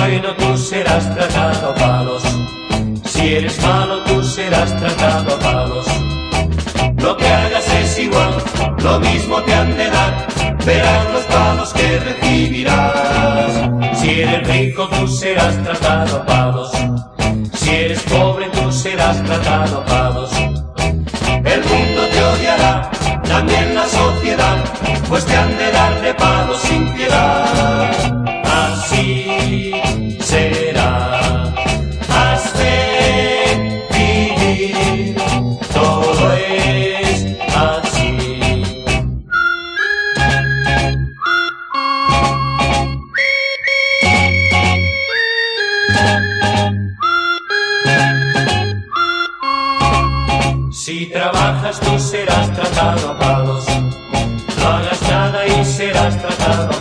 bueno tú serás tratado a palos, si eres malo tú serás tratado a palos. Lo que hagas es igual, lo mismo te han de dar, verás los palos que recibirás. Si eres rico tú serás tratado a palos, si eres pobre tú serás tratado a palos. El mundo te odiará, también la sociedad, pues te han de dar de. Si trabajas tú serás tratado a palos, no hagas nada y serás tratado